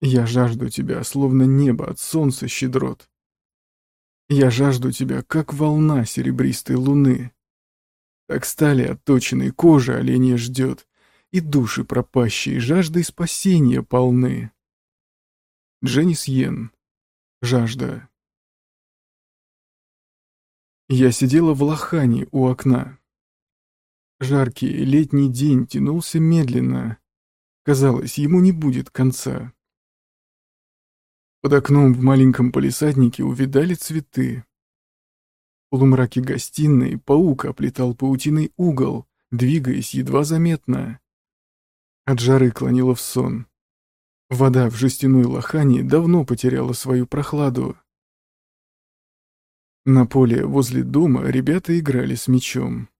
Я жажду тебя, словно небо от солнца щедрот. Я жажду тебя, как волна серебристой луны. Так стали отточенной кожи оленя ждет, и души пропащие жаждой спасения полны. Дженнис Йен. Жажда. Я сидела в лохане у окна. Жаркий летний день тянулся медленно. Казалось, ему не будет конца. Под окном в маленьком полисаднике увидали цветы. В полумраке гостиной паук оплетал паутиный угол, двигаясь едва заметно. От жары клонило в сон. Вода в жестяной лохане давно потеряла свою прохладу. На поле возле дома ребята играли с мячом.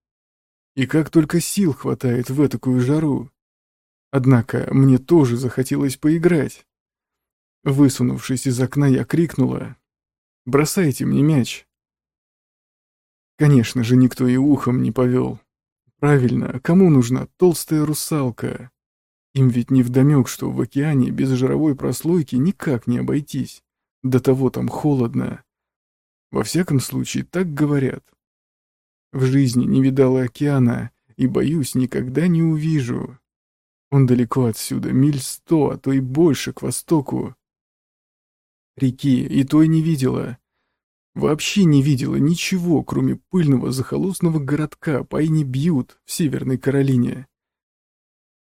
И как только сил хватает в такую жару. Однако мне тоже захотелось поиграть. Высунувшись из окна, я крикнула «Бросайте мне мяч!». Конечно же, никто и ухом не повел. Правильно, кому нужна толстая русалка? Им ведь не вдомек, что в океане без жировой прослойки никак не обойтись. До того там холодно. Во всяком случае, так говорят. В жизни не видала океана и, боюсь, никогда не увижу. Он далеко отсюда, миль сто, а то и больше к востоку. Реки и той не видела. Вообще не видела ничего, кроме пыльного захолустного городка имени Бьют в Северной Каролине.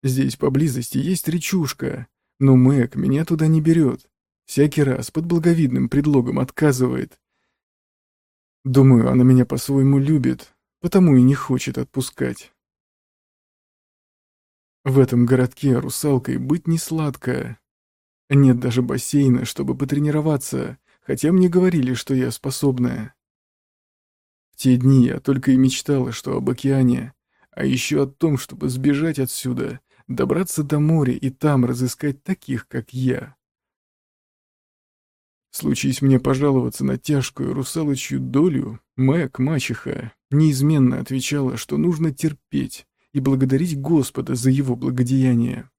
Здесь поблизости есть речушка, но Мэг меня туда не берет. Всякий раз под благовидным предлогом отказывает. Думаю, она меня по-своему любит, потому и не хочет отпускать. В этом городке русалкой быть не сладко. Нет даже бассейна, чтобы потренироваться, хотя мне говорили, что я способная. В те дни я только и мечтала, что об океане, а еще о том, чтобы сбежать отсюда, добраться до моря и там разыскать таких, как я. Случись мне пожаловаться на тяжкую русалочью долю, Мэг, мачеха, неизменно отвечала, что нужно терпеть и благодарить Господа за его благодеяние.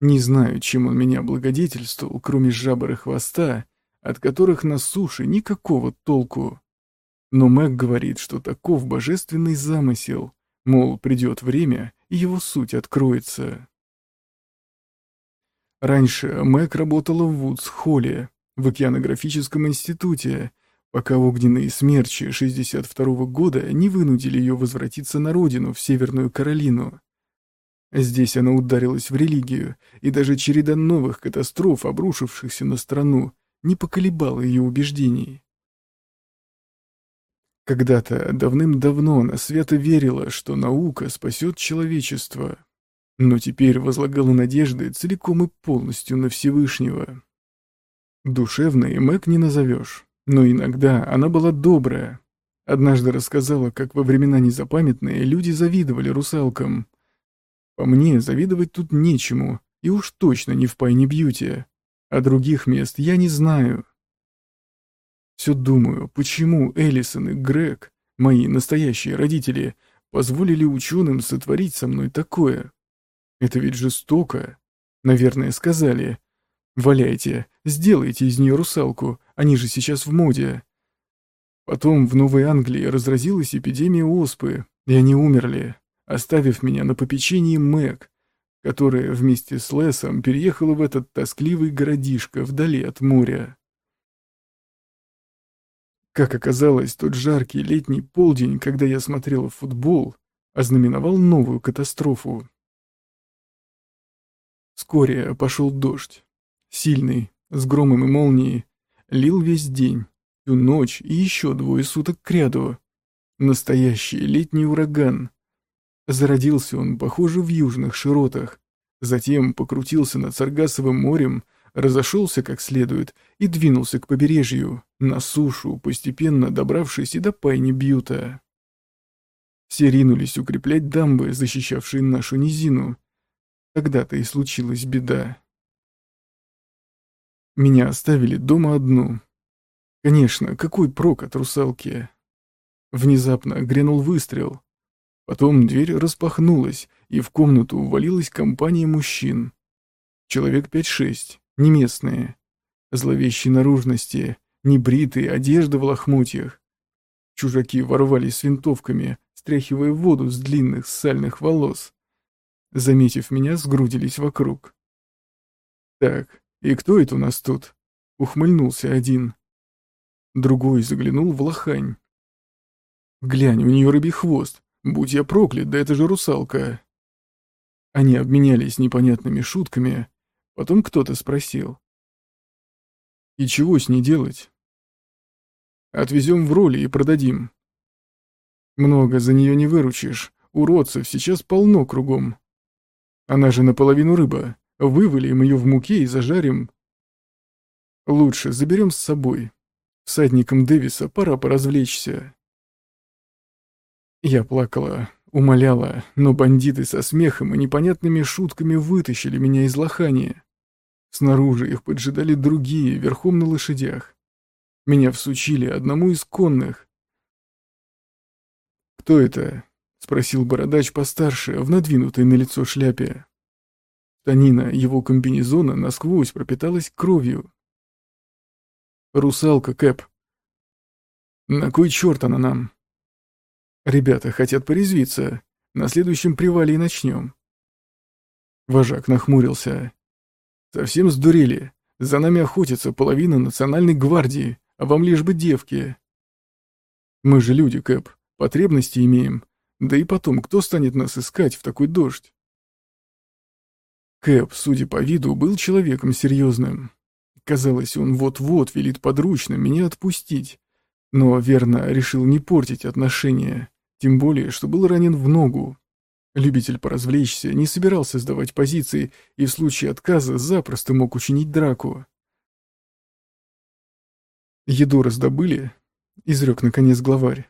Не знаю, чем он меня благодетельствовал, кроме жабры хвоста, от которых на суше никакого толку. Но Мэг говорит, что таков божественный замысел, мол, придет время, и его суть откроется. Раньше Мэг работала в Вудс-Холле, в океанографическом институте, пока огненные смерчи 62 -го года не вынудили ее возвратиться на родину, в Северную Каролину. Здесь она ударилась в религию, и даже череда новых катастроф, обрушившихся на страну, не поколебала ее убеждений. Когда-то, давным-давно, она свято верила, что наука спасет человечество, но теперь возлагала надежды целиком и полностью на Всевышнего. Душевной Мэг не назовешь, но иногда она была добрая. Однажды рассказала, как во времена незапамятные люди завидовали русалкам. По мне, завидовать тут нечему, и уж точно не в Пайне Бьюти. А других мест я не знаю. Все думаю, почему Эллисон и Грег, мои настоящие родители, позволили ученым сотворить со мной такое. Это ведь жестоко. Наверное, сказали, Валяйте, сделайте из нее русалку, они же сейчас в моде. Потом в Новой Англии разразилась эпидемия оспы, и они умерли, оставив меня на попечении Мэг, которая вместе с Лесом переехала в этот тоскливый городишко вдали от моря. Как оказалось, тот жаркий летний полдень, когда я смотрел футбол, ознаменовал новую катастрофу. Вскоре пошел дождь. Сильный, с громом и молнией, лил весь день, всю ночь и еще двое суток кряду. Настоящий летний ураган. Зародился он, похоже, в южных широтах, затем покрутился над Саргасовым морем, разошелся как следует и двинулся к побережью, на сушу, постепенно добравшись и до пайни Бьюта. Все ринулись укреплять дамбы, защищавшие нашу низину. Тогда-то и случилась беда. Меня оставили дома одну. Конечно, какой прок от русалки? Внезапно грянул выстрел. Потом дверь распахнулась, и в комнату увалилась компания мужчин. Человек пять-шесть, не местные. Зловещей наружности, небритые, одежда в лохмотьях. Чужаки ворвались с винтовками, стряхивая воду с длинных сальных волос. Заметив меня, сгрудились вокруг. «Так, и кто это у нас тут?» — ухмыльнулся один. Другой заглянул в лохань. «Глянь, у нее рыбий хвост. Будь я проклят, да это же русалка!» Они обменялись непонятными шутками. Потом кто-то спросил. «И чего с ней делать?» «Отвезем в роли и продадим». «Много за нее не выручишь. Уродцев сейчас полно кругом. Она же наполовину рыба. Вывалим ее в муке и зажарим. Лучше заберем с собой. Всадникам Дэвиса пора поразвлечься». Я плакала, умоляла, но бандиты со смехом и непонятными шутками вытащили меня из лохания. Снаружи их поджидали другие, верхом на лошадях. Меня всучили одному из конных. «Кто это?» — спросил бородач постарше, в надвинутой на лицо шляпе. Танина его комбинезона насквозь пропиталась кровью. «Русалка, Кэп». «На кой черт она нам?» «Ребята хотят порезвиться. На следующем привале и начнем». Вожак нахмурился. «Совсем сдурели. За нами охотится половина национальной гвардии, а вам лишь бы девки. Мы же люди, Кэп, потребности имеем. Да и потом, кто станет нас искать в такой дождь? Кэп, судя по виду, был человеком серьезным. Казалось, он вот-вот велит подручно меня отпустить. Но, верно, решил не портить отношения, тем более, что был ранен в ногу. Любитель поразвлечься не собирался сдавать позиции и в случае отказа запросто мог учинить драку. «Еду раздобыли?» — изрек наконец главарь.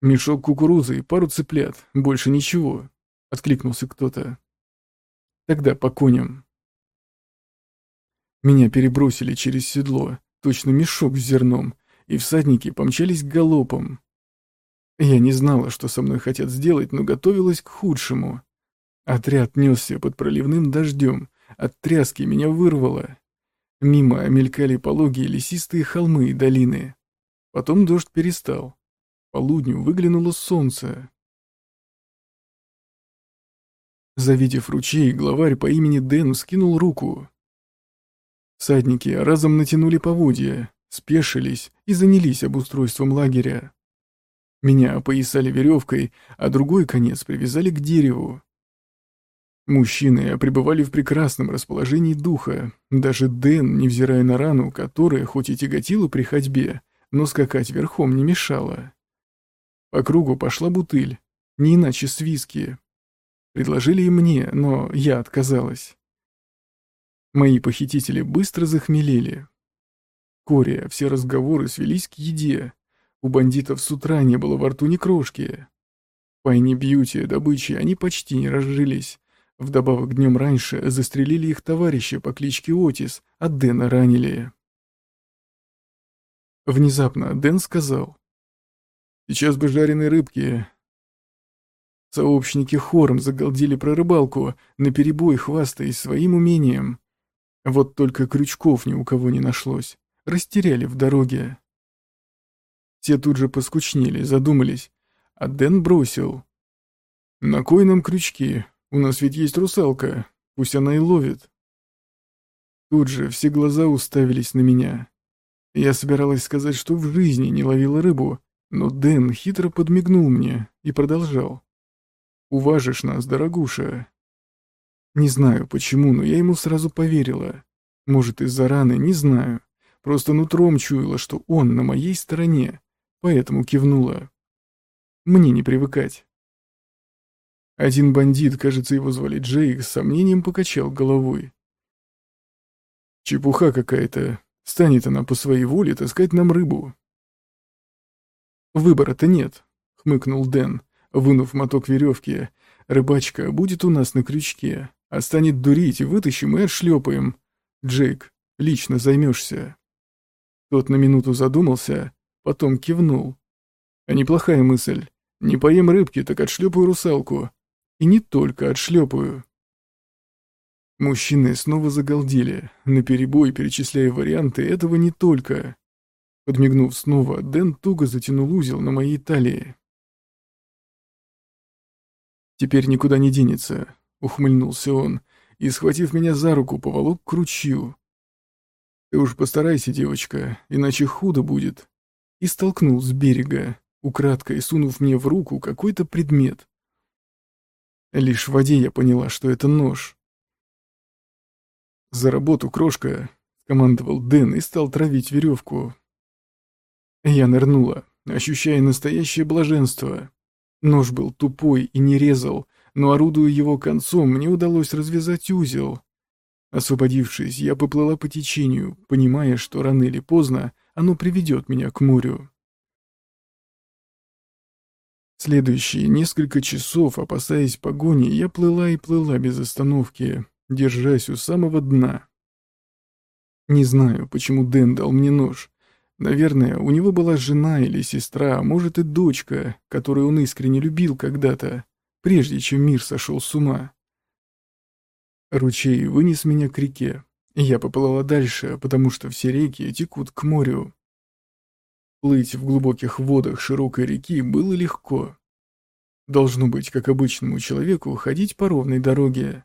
«Мешок кукурузы и пару цыплят, больше ничего», — откликнулся кто-то. «Тогда по коням». Меня перебросили через седло, точно мешок с зерном, и всадники помчались галопом. Я не знала, что со мной хотят сделать, но готовилась к худшему. Отряд несся под проливным дождем, от тряски меня вырвало. Мимо мелькали пологие лесистые холмы и долины. Потом дождь перестал. Полудню выглянуло солнце. Завидев ручей, главарь по имени Дэн скинул руку. Садники разом натянули поводья, спешились и занялись обустройством лагеря. Меня опоясали веревкой, а другой конец привязали к дереву. Мужчины пребывали в прекрасном расположении духа. Даже Дэн, невзирая на рану, которая хоть и тяготила при ходьбе, но скакать верхом не мешала. По кругу пошла бутыль, не иначе с виски. Предложили и мне, но я отказалась. Мои похитители быстро захмелели. Кория, все разговоры свелись к еде. У бандитов с утра не было во рту ни крошки. Пайни Бьюти, добычи, они почти не разжились. Вдобавок днем раньше застрелили их товарища по кличке Отис, а Дэна ранили. Внезапно Дэн сказал. «Сейчас бы жареной рыбки». Сообщники хором загалдели про рыбалку, наперебой хвастаясь своим умением. Вот только крючков ни у кого не нашлось. Растеряли в дороге. Все тут же поскучнели, задумались, а Дэн бросил. «На кой нам крючки? У нас ведь есть русалка, пусть она и ловит. Тут же все глаза уставились на меня. Я собиралась сказать, что в жизни не ловила рыбу, но Дэн хитро подмигнул мне и продолжал. «Уважишь нас, дорогуша». Не знаю почему, но я ему сразу поверила. Может, из-за раны, не знаю. Просто нутром чуяла, что он на моей стороне, поэтому кивнула. Мне не привыкать. Один бандит, кажется, его звали Джейк, с сомнением покачал головой. Чепуха какая-то. Станет она по своей воле таскать нам рыбу. Выбора-то нет, хмыкнул Дэн, вынув моток веревки. Рыбачка будет у нас на крючке, а станет дурить, вытащим и отшлепаем. Джейк, лично займешься. Тот на минуту задумался, потом кивнул. А неплохая мысль. Не поем рыбки, так отшлепаю русалку. И не только отшлепаю. Мужчины снова загалдели, наперебой перечисляя варианты этого не только. Подмигнув снова, Дэн туго затянул узел на моей талии. «Теперь никуда не денется», — ухмыльнулся он, и, схватив меня за руку, поволок к ручью. «Ты уж постарайся, девочка, иначе худо будет», и столкнул с берега, украдкой сунув мне в руку какой-то предмет. Лишь в воде я поняла, что это нож. «За работу, крошка!» — командовал Дэн и стал травить веревку. Я нырнула, ощущая настоящее блаженство. Нож был тупой и не резал, но, орудуя его концом, мне удалось развязать узел. Освободившись, я поплыла по течению, понимая, что рано или поздно оно приведет меня к морю. Следующие несколько часов, опасаясь погони, я плыла и плыла без остановки, держась у самого дна. Не знаю, почему Дэн дал мне нож. Наверное, у него была жена или сестра, а может и дочка, которую он искренне любил когда-то, прежде чем мир сошел с ума. Ручей вынес меня к реке. Я поплыла дальше, потому что все реки текут к морю. Плыть в глубоких водах широкой реки было легко. Должно быть, как обычному человеку, ходить по ровной дороге.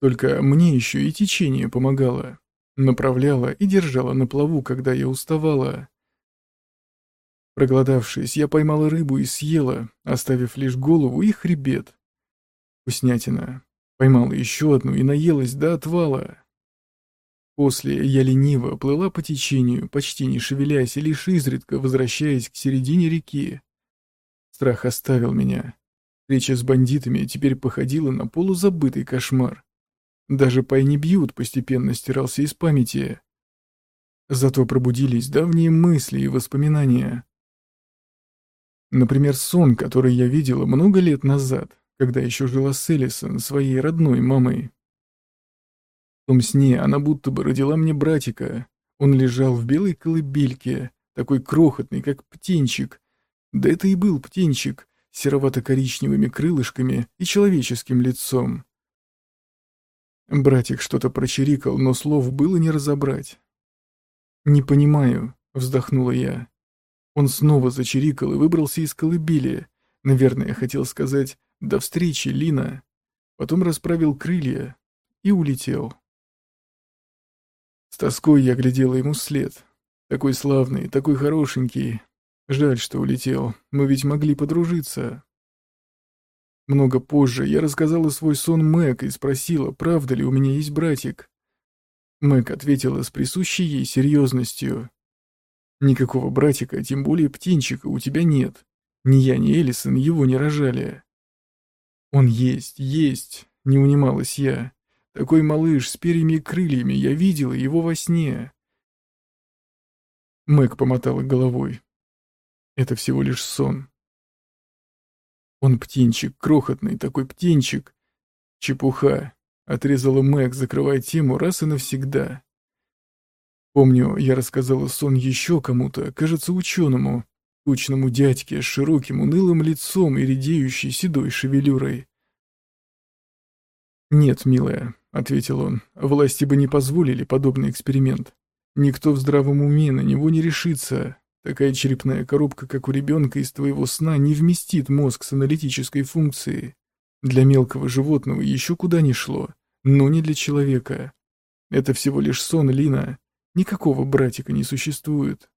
Только мне еще и течение помогало. Направляло и держало на плаву, когда я уставала. Проголодавшись, я поймала рыбу и съела, оставив лишь голову и хребет. Вкуснятина. Поймала еще одну и наелась до отвала. После я лениво плыла по течению, почти не шевелясь и лишь изредка возвращаясь к середине реки. Страх оставил меня. Встреча с бандитами теперь походила на полузабытый кошмар. Даже Пайни Бьют постепенно стирался из памяти. Зато пробудились давние мысли и воспоминания. Например, сон, который я видела много лет назад, когда еще жила с Элисон, своей родной мамой. Том сне она будто бы родила мне братика. Он лежал в белой колыбельке, такой крохотный, как птенчик. Да это и был птенчик, серовато-коричневыми крылышками и человеческим лицом. Братик что-то прочирикал, но слов было не разобрать. «Не понимаю», — вздохнула я. Он снова зачирикал и выбрался из колыбели. Наверное, хотел сказать «До встречи, Лина!» Потом расправил крылья и улетел. С тоской я глядела ему след. Такой славный, такой хорошенький. Жаль, что улетел. Мы ведь могли подружиться. Много позже я рассказала свой сон Мэг и спросила, правда ли у меня есть братик. Мэг ответила с присущей ей серьезностью. «Никакого братика, тем более птенчика, у тебя нет. Ни я, ни Элисон его не рожали». «Он есть, есть», — не унималась я. «Такой малыш с перьями и крыльями, я видела его во сне». Мэг помотала головой. «Это всего лишь сон». «Он птенчик, крохотный такой птенчик». «Чепуха», — отрезала Мэг, закрывая тему раз и навсегда. Помню, я рассказала сон еще кому-то, кажется, ученому, тучному дядьке с широким унылым лицом и редеющей седой шевелюрой. «Нет, милая», — ответил он, — «власти бы не позволили подобный эксперимент. Никто в здравом уме на него не решится. Такая черепная коробка, как у ребенка из твоего сна, не вместит мозг с аналитической функцией. Для мелкого животного еще куда ни шло, но не для человека. Это всего лишь сон Лина. Никакого братика не существует.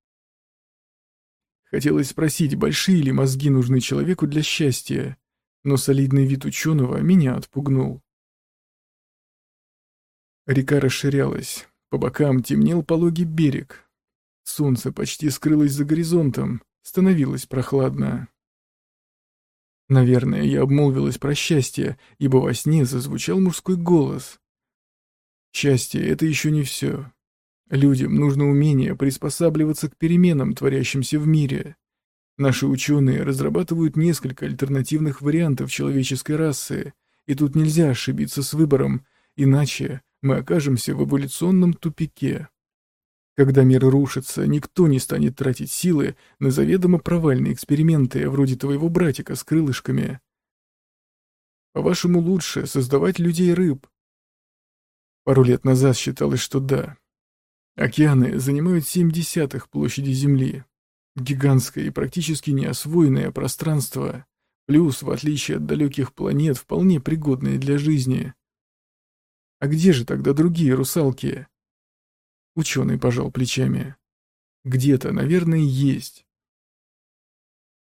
Хотелось спросить, большие ли мозги нужны человеку для счастья, но солидный вид ученого меня отпугнул. Река расширялась, по бокам темнел пологий берег. Солнце почти скрылось за горизонтом, становилось прохладно. Наверное, я обмолвилась про счастье, ибо во сне зазвучал мужской голос. Счастье — это еще не все. Людям нужно умение приспосабливаться к переменам, творящимся в мире. Наши ученые разрабатывают несколько альтернативных вариантов человеческой расы, и тут нельзя ошибиться с выбором, иначе мы окажемся в эволюционном тупике. Когда мир рушится, никто не станет тратить силы на заведомо провальные эксперименты вроде твоего братика с крылышками. По-вашему, лучше создавать людей-рыб, Пару лет назад считалось, что да. Океаны занимают семь десятых площади Земли. Гигантское и практически неосвоенное пространство, плюс, в отличие от далеких планет, вполне пригодное для жизни. А где же тогда другие русалки? Ученый пожал плечами. Где-то, наверное, есть.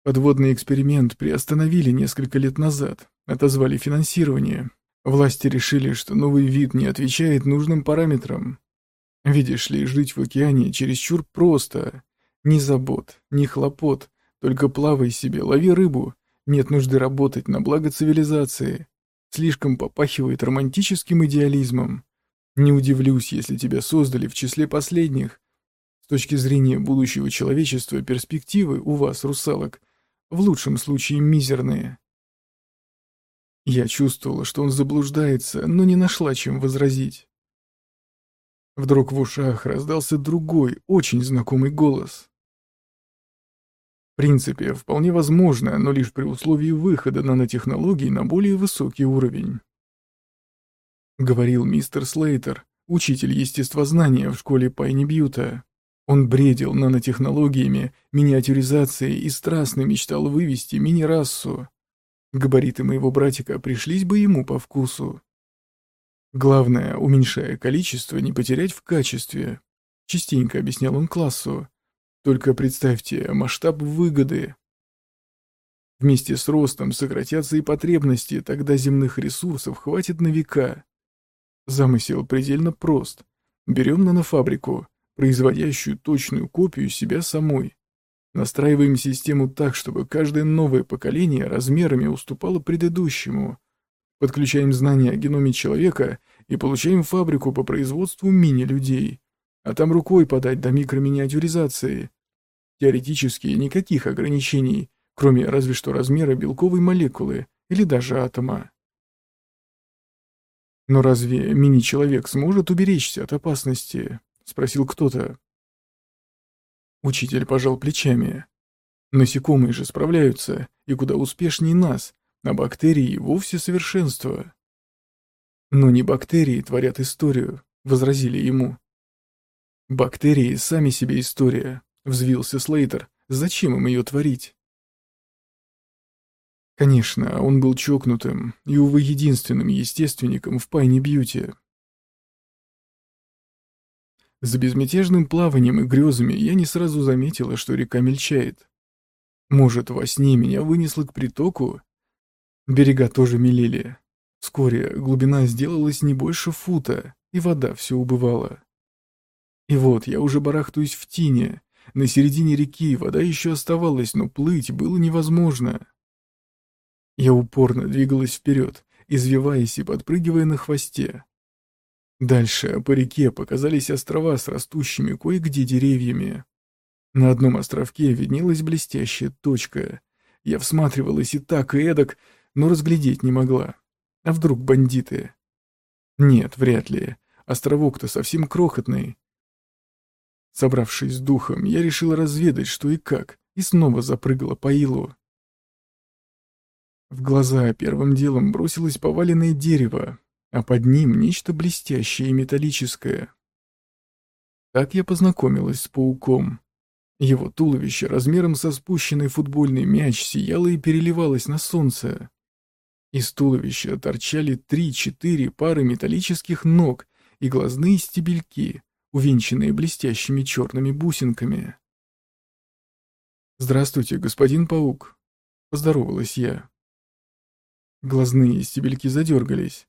Подводный эксперимент приостановили несколько лет назад, отозвали финансирование. Власти решили, что новый вид не отвечает нужным параметрам. Видишь ли, жить в океане чересчур просто. Ни забот, ни хлопот, только плавай себе, лови рыбу. Нет нужды работать на благо цивилизации. Слишком попахивает романтическим идеализмом. Не удивлюсь, если тебя создали в числе последних. С точки зрения будущего человечества перспективы у вас, русалок, в лучшем случае мизерные. Я чувствовала, что он заблуждается, но не нашла, чем возразить. Вдруг в ушах раздался другой, очень знакомый голос. Принципе, вполне возможно, но лишь при условии выхода нанотехнологий на более высокий уровень. Говорил мистер Слейтер, учитель естествознания в школе Пайни Бьюта. Он бредил нанотехнологиями, миниатюризацией и страстно мечтал вывести мини-расу. Габариты моего братика пришлись бы ему по вкусу. Главное, уменьшая количество, не потерять в качестве. Частенько объяснял он классу. Только представьте масштаб выгоды. Вместе с ростом сократятся и потребности, тогда земных ресурсов хватит на века. Замысел предельно прост. Берем нанофабрику, производящую точную копию себя самой. Настраиваем систему так, чтобы каждое новое поколение размерами уступало предыдущему. Подключаем знания о геноме человека и получаем фабрику по производству мини-людей. А там рукой подать до микроминиатюризации. Теоретически никаких ограничений, кроме разве что размера белковой молекулы или даже атома. Но разве мини-человек сможет уберечься от опасности? — спросил кто-то. Учитель пожал плечами. Насекомые же справляются, и куда успешнее нас, а бактерии вовсе совершенство. Но не бактерии творят историю, — возразили ему. Бактерии сами себе история, — взвился Слейтер. Зачем им ее творить? Конечно, он был чокнутым и, увы, единственным естественником в Пайне Бьюти. За безмятежным плаванием и грезами я не сразу заметила, что река мельчает. Может, во сне меня вынесло к притоку? Берега тоже мелели. Вскоре глубина сделалась не больше фута, и вода все убывала. И вот я уже барахтаюсь в тине. На середине реки вода еще оставалась, но плыть было невозможно. Я упорно двигалась вперед, извиваясь и подпрыгивая на хвосте. Дальше по реке показались острова с растущими кое-где деревьями. На одном островке виднелась блестящая точка. Я всматривалась и так, и эдак, но разглядеть не могла. А вдруг бандиты? Нет, вряд ли. Островок-то совсем крохотный. Собравшись с духом, я решила разведать, что и как, и снова запрыгала по илу. В глаза первым делом бросилось поваленное дерево, а под ним нечто блестящее и металлическое. Так я познакомилась с пауком. Его туловище размером со спущенный футбольный мяч сияло и переливалось на солнце. Из туловища торчали три-четыре пары металлических ног и глазные стебельки, увенчанные блестящими черными бусинками. «Здравствуйте, господин паук», — поздоровалась я. Глазные стебельки задергались.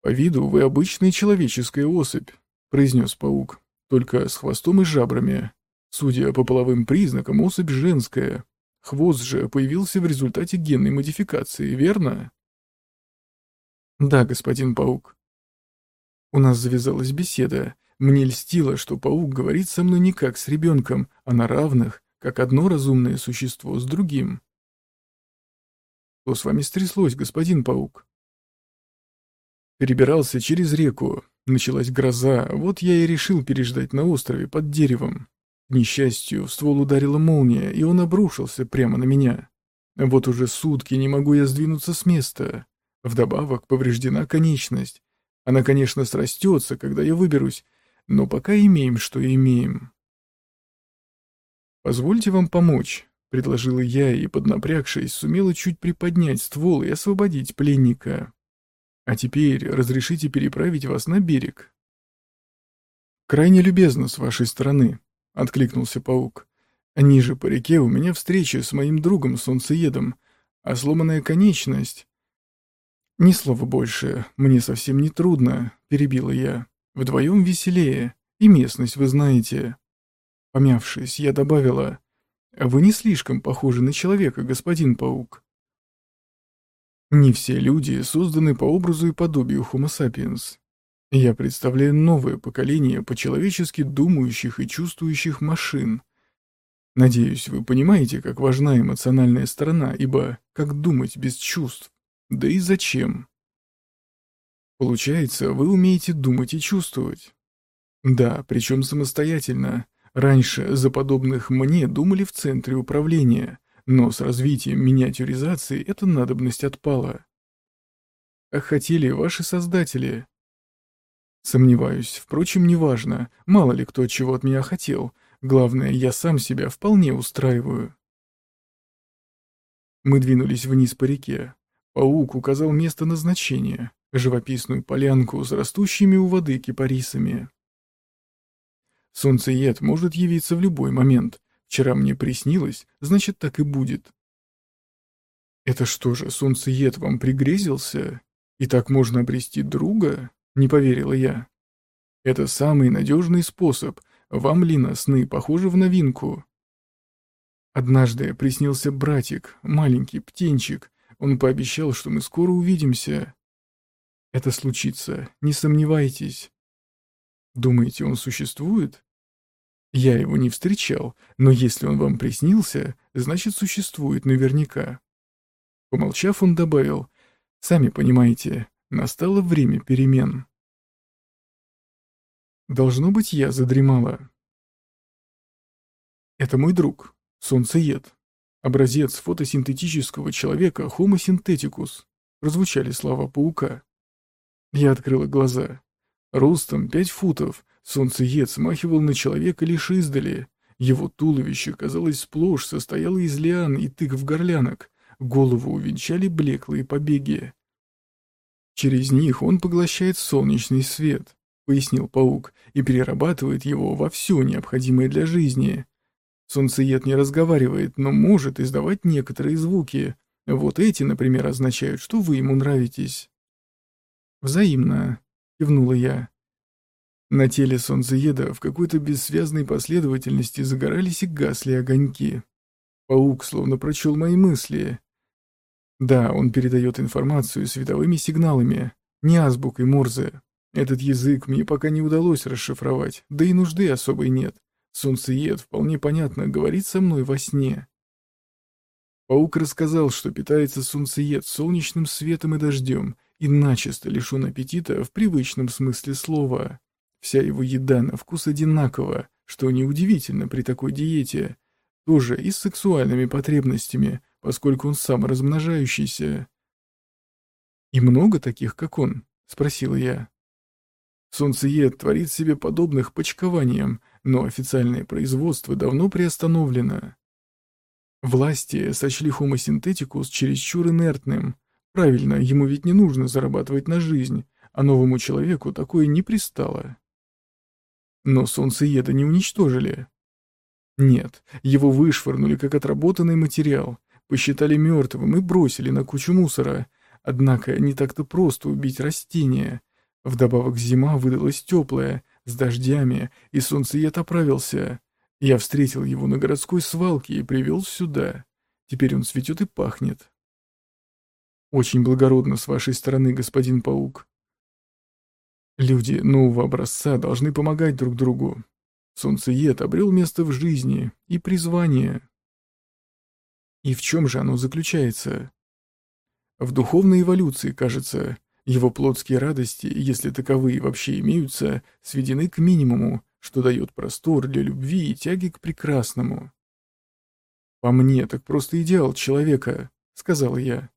«По виду вы обычная человеческая особь», — произнес паук, «только с хвостом и жабрами. Судя по половым признакам, особь женская. Хвост же появился в результате генной модификации, верно?» «Да, господин паук». У нас завязалась беседа. Мне льстило, что паук говорит со мной не как с ребенком, а на равных, как одно разумное существо с другим. «Что с вами стряслось, господин паук?» Перебирался через реку. Началась гроза, вот я и решил переждать на острове под деревом. К несчастью, в ствол ударила молния, и он обрушился прямо на меня. Вот уже сутки не могу я сдвинуться с места. Вдобавок повреждена конечность. Она, конечно, срастется, когда я выберусь, но пока имеем, что имеем. «Позвольте вам помочь», — предложила я и, поднапрягшись, сумела чуть приподнять ствол и освободить пленника. «А теперь разрешите переправить вас на берег». «Крайне любезно с вашей стороны», — откликнулся паук. «Ниже по реке у меня встреча с моим другом-солнцеедом, а сломанная конечность...» «Ни слова больше, мне совсем не трудно», — перебила я. «Вдвоем веселее, и местность вы знаете». Помявшись, я добавила, «Вы не слишком похожи на человека, господин паук». Не все люди созданы по образу и подобию Homo sapiens. Я представляю новое поколение по-человечески думающих и чувствующих машин. Надеюсь, вы понимаете, как важна эмоциональная сторона, ибо как думать без чувств? Да и зачем? Получается, вы умеете думать и чувствовать. Да, причем самостоятельно. Раньше за подобных мне думали в центре управления, но с развитием миниатюризации эта надобность отпала. А хотели ваши создатели. Сомневаюсь, впрочем, неважно, мало ли кто чего от меня хотел. Главное, я сам себя вполне устраиваю. Мы двинулись вниз по реке. Паук указал место назначения — живописную полянку с растущими у воды кипарисами. Солнцеед может явиться в любой момент. Вчера мне приснилось, значит, так и будет. Это что же, солнцеед вам пригрезился? И так можно обрести друга? Не поверила я. Это самый надежный способ. Вам, Лина, сны похожи в новинку. Однажды приснился братик, маленький птенчик, он пообещал, что мы скоро увидимся. Это случится, не сомневайтесь. Думаете, он существует? Я его не встречал, но если он вам приснился, значит, существует наверняка. Помолчав, он добавил, «Сами понимаете, настало время перемен». Должно быть, я задремала. Это мой друг, солнцеед. Образец фотосинтетического человека Homo syntheticus. Прозвучали слова паука. Я открыла глаза. Ростом пять футов, солнцеед смахивал на человека лишь издали. Его туловище, казалось, сплошь состояло из лиан и тыкв горлянок. Голову увенчали блеклые побеги. Через них он поглощает солнечный свет, пояснил паук, и перерабатывает его во все необходимое для жизни. Солнцеед не разговаривает, но может издавать некоторые звуки. Вот эти, например, означают, что вы ему нравитесь. «Взаимно», — кивнула я. На теле солнцееда в какой-то бессвязной последовательности загорались и гасли огоньки. Паук словно прочел мои мысли. Да, он передает информацию световыми сигналами, не азбукой Морзе. Этот язык мне пока не удалось расшифровать, да и нужды особой нет. Солнцеед, вполне понятно, говорит со мной во сне. Паук рассказал, что питается солнцеед солнечным светом и дождем, и начисто лишен аппетита в привычном смысле слова. Вся его еда на вкус одинакова, что неудивительно при такой диете, тоже и с сексуальными потребностями, поскольку он сам размножающийся. «И много таких, как он?» — спросила я. Солнцеед творит себе подобных почкованием, но официальное производство давно приостановлено. Власти сочли syntheticus чересчур инертным. Правильно, ему ведь не нужно зарабатывать на жизнь, а новому человеку такое не пристало. Но солнцееда не уничтожили. Нет, его вышвырнули как отработанный материал, посчитали мертвым и бросили на кучу мусора. Однако не так-то просто убить растение. Вдобавок зима выдалась теплая, с дождями, и солнцеед оправился. Я встретил его на городской свалке и привел сюда. Теперь он цветет и пахнет. Очень благородно с вашей стороны, господин паук. Люди нового образца должны помогать друг другу. Солнцеед обрел место в жизни и призвание. И в чем же оно заключается? В духовной эволюции, кажется, его плотские радости, если таковые вообще имеются, сведены к минимуму, что дает простор для любви и тяги к прекрасному. «По мне, так просто идеал человека», — сказал я.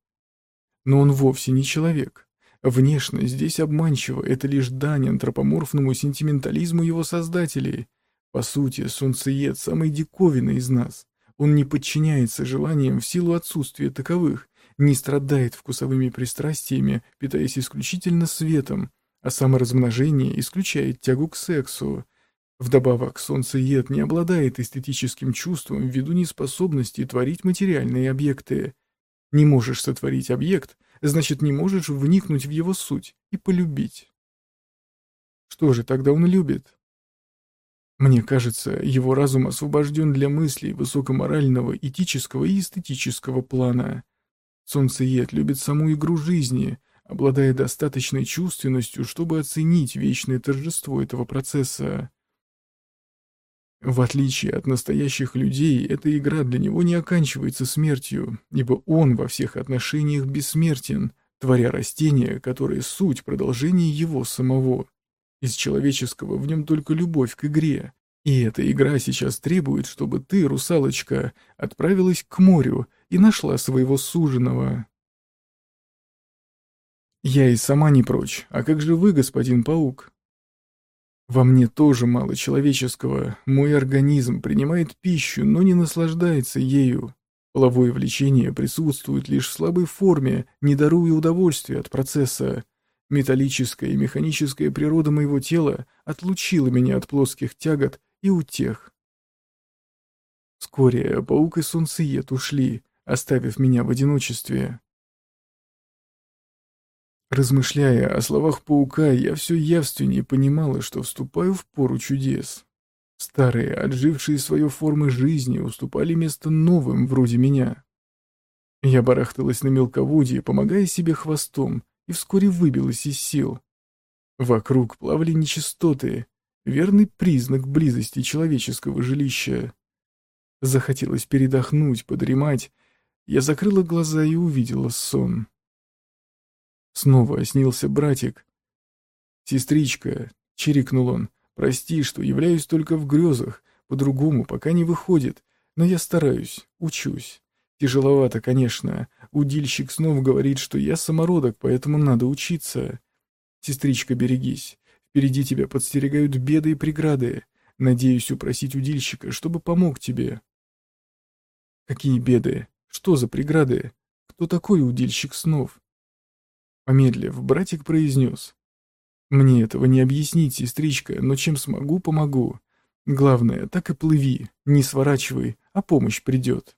Но он вовсе не человек. Внешность здесь обманчива, это лишь дань антропоморфному сентиментализму его создателей. По сути, солнцеед самый диковинный из нас. Он не подчиняется желаниям в силу отсутствия таковых, не страдает вкусовыми пристрастиями, питаясь исключительно светом, а саморазмножение исключает тягу к сексу. Вдобавок, солнцеед не обладает эстетическим чувством ввиду неспособности творить материальные объекты. Не можешь сотворить объект, значит не можешь вникнуть в его суть и полюбить. Что же тогда он любит? Мне кажется, его разум освобожден для мыслей высокоморального, этического и эстетического плана. Солнцеед любит саму игру жизни, обладая достаточной чувственностью, чтобы оценить вечное торжество этого процесса. В отличие от настоящих людей, эта игра для него не оканчивается смертью, ибо он во всех отношениях бессмертен, творя растения, которые суть продолжения его самого. Из человеческого в нем только любовь к игре. И эта игра сейчас требует, чтобы ты, русалочка, отправилась к морю и нашла своего суженого. Я и сама не прочь. А как же вы, господин паук? Во мне тоже мало человеческого. Мой организм принимает пищу, но не наслаждается ею. Половое влечение присутствует лишь в слабой форме, не даруя удовольствия от процесса. Металлическая и механическая природа моего тела отлучила меня от плоских тягот и утех. Вскоре паук и солнцеед ушли, оставив меня в одиночестве. Размышляя о словах паука, я все явственнее понимала, что вступаю в пору чудес. Старые, отжившие свою формы жизни, уступали место новым, вроде меня. Я барахталась на мелководье, помогая себе хвостом, и вскоре выбилась из сил. Вокруг плавали нечистоты, верный признак близости человеческого жилища. Захотелось передохнуть, подремать. Я закрыла глаза и увидела сон. Снова снился братик. «Сестричка», — чирикнул он, — «прости, что являюсь только в грезах, по-другому пока не выходит, но я стараюсь, учусь. Тяжеловато, конечно. Удильщик снова говорит, что я самородок, поэтому надо учиться. Сестричка, берегись. Впереди тебя подстерегают беды и преграды. Надеюсь упросить удильщика, чтобы помог тебе». «Какие беды? Что за преграды? Кто такой удильщик снов?» Помедлив, братик произнес. «Мне этого не объяснить, сестричка, но чем смогу, помогу. Главное, так и плыви, не сворачивай, а помощь придет».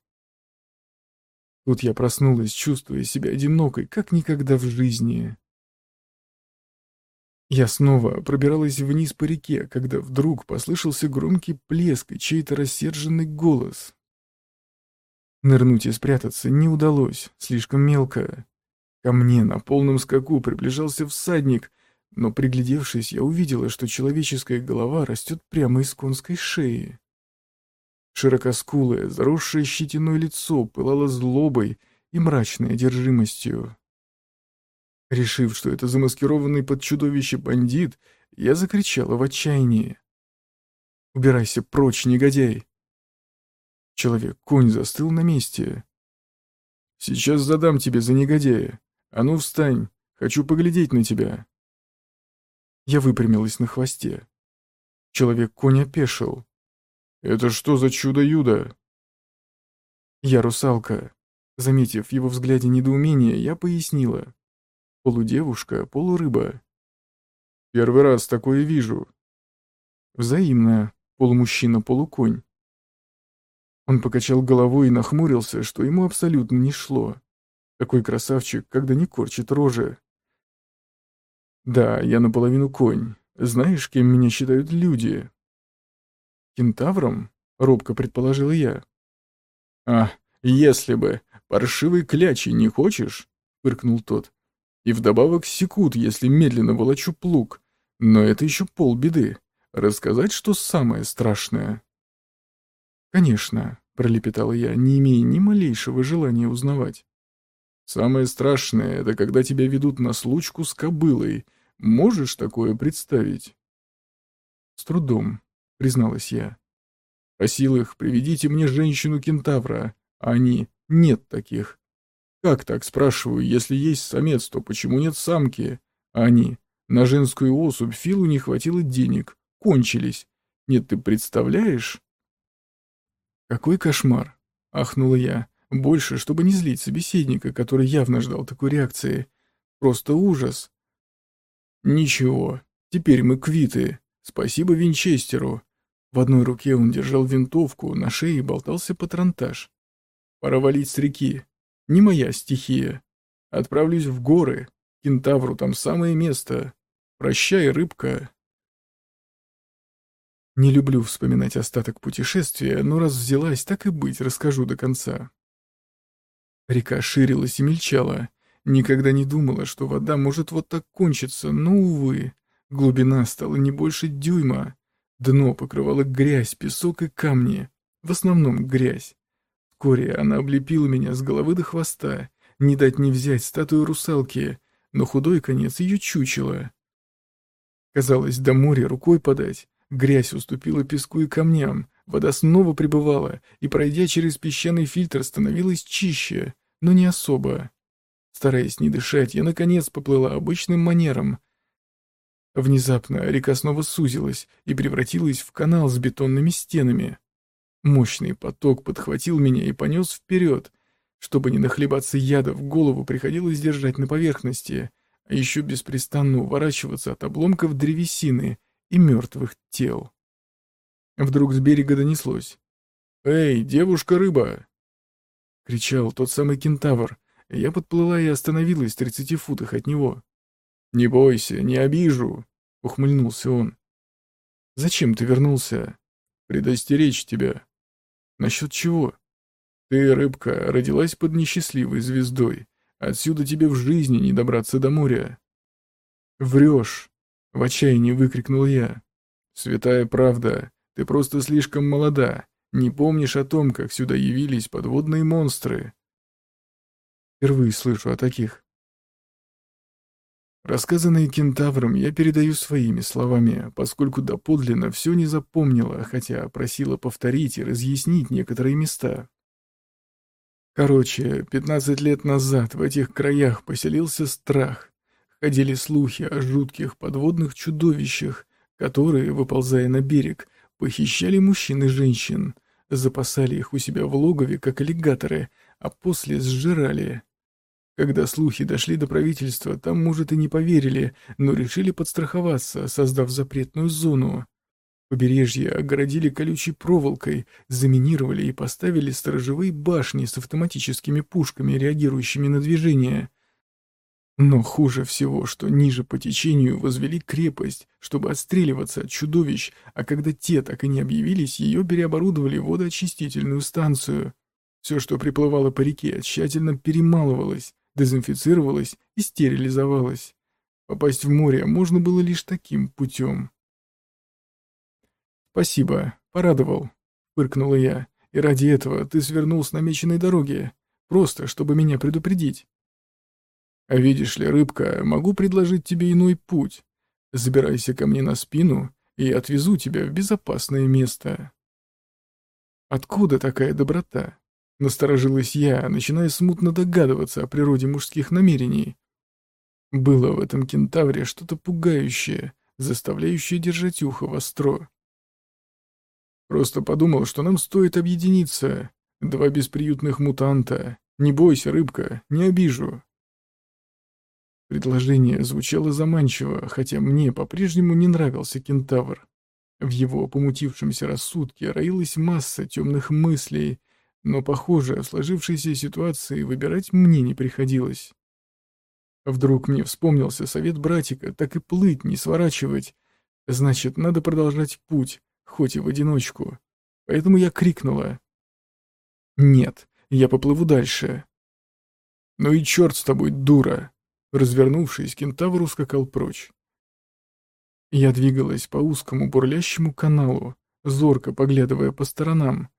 Тут я проснулась, чувствуя себя одинокой, как никогда в жизни. Я снова пробиралась вниз по реке, когда вдруг послышался громкий плеск и чей-то рассерженный голос. Нырнуть и спрятаться не удалось, слишком мелко. Ко мне на полном скаку приближался всадник, но, приглядевшись, я увидела, что человеческая голова растет прямо из конской шеи. Широкоскулое, заросшее щетиной лицо пылало злобой и мрачной одержимостью. Решив, что это замаскированный под чудовище бандит, я закричала в отчаянии. «Убирайся прочь, негодяй!» Человек-конь застыл на месте. «Сейчас задам тебе за негодяя. «А ну встань! Хочу поглядеть на тебя!» Я выпрямилась на хвосте. Человек-конь опешил. «Это что за чудо-юдо?» «Я русалка». Заметив его взгляде недоумение, я пояснила. «Полудевушка, полурыба». «Первый раз такое вижу». «Взаимно. Полумужчина, полуконь». Он покачал головой и нахмурился, что ему абсолютно не шло. Такой красавчик, когда не корчит рожи. Да, я наполовину конь. Знаешь, кем меня считают люди? Кентавром? Робко предположил я. А, если бы. Паршивый клячей не хочешь? Фыркнул тот. И вдобавок секут, если медленно волочу плуг. Но это еще полбеды. Рассказать, что самое страшное? Конечно, пролепетал я, не имея ни малейшего желания узнавать. Самое страшное — это когда тебя ведут на случку с кобылой. Можешь такое представить?» «С трудом», — призналась я. «О силах приведите мне женщину-кентавра, а они нет таких». Как так, спрашиваю, если есть самец, то почему нет самки? А они, на женскую особь Филу не хватило денег, кончились. Нет, ты представляешь? Какой кошмар, ахнула я. Больше, чтобы не злить собеседника, который явно ждал такой реакции. Просто ужас. Ничего, теперь мы квиты. Спасибо Винчестеру. В одной руке он держал винтовку, на шее болтался патронтаж. Пора валить с реки. Не моя стихия. Отправлюсь в горы. Кентавру там самое место. Прощай, рыбка. Не люблю вспоминать остаток путешествия, но раз взялась, так и быть, расскажу до конца. Река ширилась и мельчала. Никогда не думала, что вода может вот так кончиться, но, увы, глубина стала не больше дюйма. Дно покрывало грязь, песок и камни. В основном грязь. Вскоре она облепила меня с головы до хвоста. Не дать не взять статую русалки, но худой конец ее чучело. Казалось, до моря рукой подать. Грязь уступила песку и камням, вода снова прибывала, и, пройдя через песчаный фильтр, становилась чище но не особо. Стараясь не дышать, я, наконец, поплыла обычным манером. Внезапно река снова сузилась и превратилась в канал с бетонными стенами. Мощный поток подхватил меня и понес вперед. Чтобы не нахлебаться яда, в голову приходилось держать на поверхности, а еще беспрестанно уворачиваться от обломков древесины и мертвых тел. Вдруг с берега донеслось. «Эй, девушка-рыба, — кричал тот самый кентавр. Я подплыла и остановилась в тридцати футах от него. «Не бойся, не обижу», — ухмыльнулся он. «Зачем ты вернулся?» «Предостеречь тебя». «Насчет чего?» «Ты, рыбка, родилась под несчастливой звездой. Отсюда тебе в жизни не добраться до моря». «Врешь!» — в отчаянии выкрикнул я. «Святая правда, ты просто слишком молода. Не помнишь о том, как сюда явились подводные монстры? Впервые слышу о таких. Рассказанные кентавром я передаю своими словами, поскольку доподлинно все не запомнила, хотя просила повторить и разъяснить некоторые места. Короче, 15 лет назад в этих краях поселился страх. Ходили слухи о жутких подводных чудовищах, которые, выползая на берег, похищали мужчин и женщин, запасали их у себя в логове, как аллигаторы, а после сжирали. Когда слухи дошли до правительства, там, может, и не поверили, но решили подстраховаться, создав запретную зону. Побережье огородили колючей проволокой, заминировали и поставили сторожевые башни с автоматическими пушками, реагирующими на движение — но хуже всего, что ниже по течению возвели крепость, чтобы отстреливаться от чудовищ, а когда те так и не объявились, ее переоборудовали в водоочистительную станцию. Все, что приплывало по реке, тщательно перемалывалось, дезинфицировалось и стерилизовалось. Попасть в море можно было лишь таким путем. «Спасибо, порадовал», — фыркнула я. «И ради этого ты свернул с намеченной дороги, просто чтобы меня предупредить». А видишь ли, рыбка, могу предложить тебе иной путь. Забирайся ко мне на спину, и отвезу тебя в безопасное место. Откуда такая доброта? Насторожилась я, начиная смутно догадываться о природе мужских намерений. Было в этом кентавре что-то пугающее, заставляющее держать ухо востро. Просто подумал, что нам стоит объединиться. Два бесприютных мутанта. Не бойся, рыбка, не обижу. Предложение звучало заманчиво, хотя мне по-прежнему не нравился кентавр. В его помутившемся рассудке роилась масса темных мыслей, но, похоже, в сложившейся ситуации выбирать мне не приходилось. Вдруг мне вспомнился совет братика, так и плыть, не сворачивать. Значит, надо продолжать путь, хоть и в одиночку. Поэтому я крикнула. «Нет, я поплыву дальше». «Ну и черт с тобой, дура!» Развернувшись, кентавр ускакал прочь. Я двигалась по узкому бурлящему каналу, зорко поглядывая по сторонам.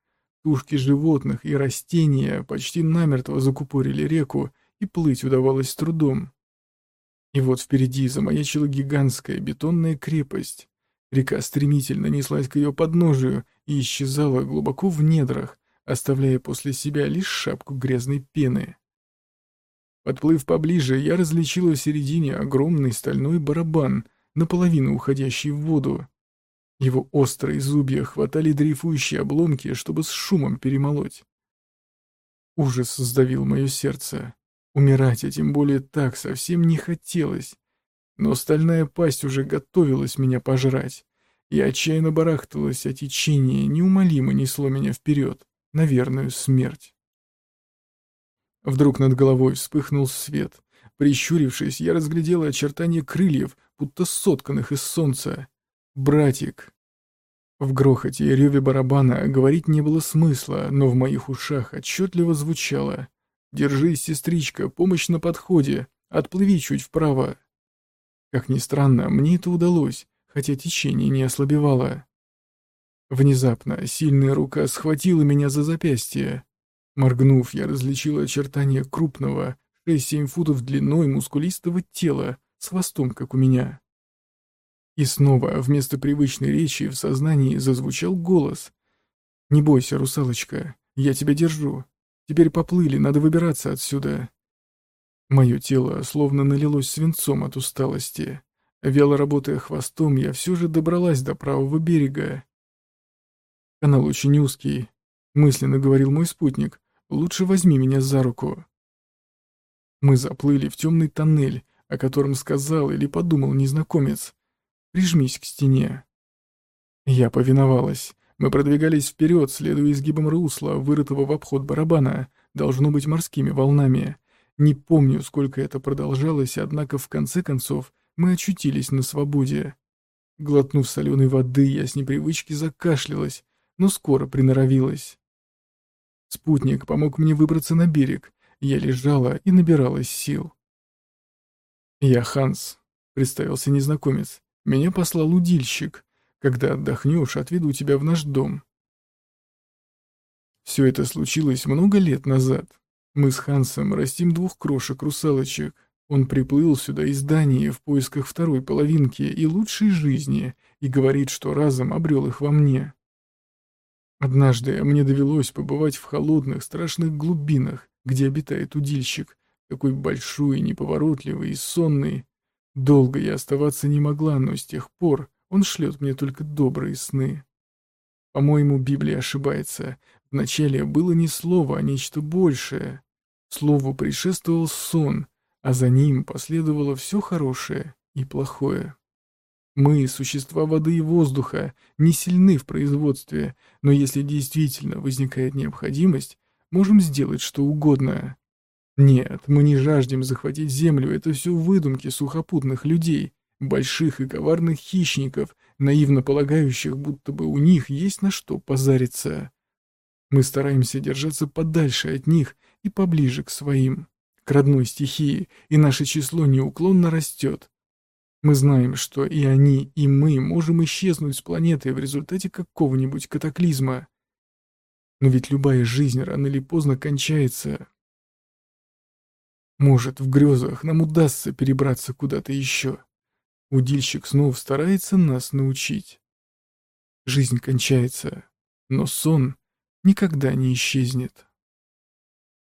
Тушки животных и растения почти намертво закупорили реку, и плыть удавалось с трудом. И вот впереди замаячила гигантская бетонная крепость. Река стремительно неслась к ее подножию и исчезала глубоко в недрах, оставляя после себя лишь шапку грязной пены. Подплыв поближе, я различила в середине огромный стальной барабан, наполовину уходящий в воду. Его острые зубья хватали дрейфующие обломки, чтобы с шумом перемолоть. Ужас сдавил мое сердце. Умирать, а тем более так, совсем не хотелось. Но стальная пасть уже готовилась меня пожрать. Я отчаянно барахталась, а течение неумолимо несло меня вперед, на верную смерть. Вдруг над головой вспыхнул свет. Прищурившись, я разглядела очертания крыльев, будто сотканных из солнца. «Братик!» В грохоте и реве барабана говорить не было смысла, но в моих ушах отчетливо звучало. «Держись, сестричка, помощь на подходе, отплыви чуть вправо». Как ни странно, мне это удалось, хотя течение не ослабевало. Внезапно сильная рука схватила меня за запястье. Моргнув, я различил очертания крупного, 6-7 футов длиной мускулистого тела с хвостом, как у меня. И снова вместо привычной речи в сознании зазвучал голос. «Не бойся, русалочка, я тебя держу. Теперь поплыли, надо выбираться отсюда». Мое тело словно налилось свинцом от усталости. Вяло работая хвостом, я все же добралась до правого берега. Канал очень узкий, мысленно говорил мой спутник. Лучше возьми меня за руку. Мы заплыли в темный тоннель, о котором сказал или подумал незнакомец. Прижмись к стене. Я повиновалась. Мы продвигались вперед, следуя изгибам русла, вырытого в обход барабана, должно быть морскими волнами. Не помню, сколько это продолжалось, однако в конце концов мы очутились на свободе. Глотнув соленой воды, я с непривычки закашлялась, но скоро приноровилась. Спутник помог мне выбраться на берег. Я лежала и набиралась сил. «Я Ханс», — представился незнакомец. «Меня послал удильщик. Когда отдохнешь, отведу тебя в наш дом». Все это случилось много лет назад. Мы с Хансом растим двух крошек-русалочек. Он приплыл сюда из Дании в поисках второй половинки и лучшей жизни и говорит, что разом обрел их во мне. Однажды мне довелось побывать в холодных, страшных глубинах, где обитает удильщик, такой большой, неповоротливый и сонный. Долго я оставаться не могла, но с тех пор он шлет мне только добрые сны. По-моему, Библия ошибается. Вначале было не слово, а нечто большее. Слову предшествовал сон, а за ним последовало все хорошее и плохое. Мы, существа воды и воздуха, не сильны в производстве, но если действительно возникает необходимость, можем сделать что угодно. Нет, мы не жаждем захватить землю, это все выдумки сухопутных людей, больших и коварных хищников, наивно полагающих, будто бы у них есть на что позариться. Мы стараемся держаться подальше от них и поближе к своим, к родной стихии, и наше число неуклонно растет. Мы знаем, что и они, и мы можем исчезнуть с планеты в результате какого-нибудь катаклизма. Но ведь любая жизнь рано или поздно кончается. Может, в грезах нам удастся перебраться куда-то еще. Удильщик снова старается нас научить. Жизнь кончается, но сон никогда не исчезнет.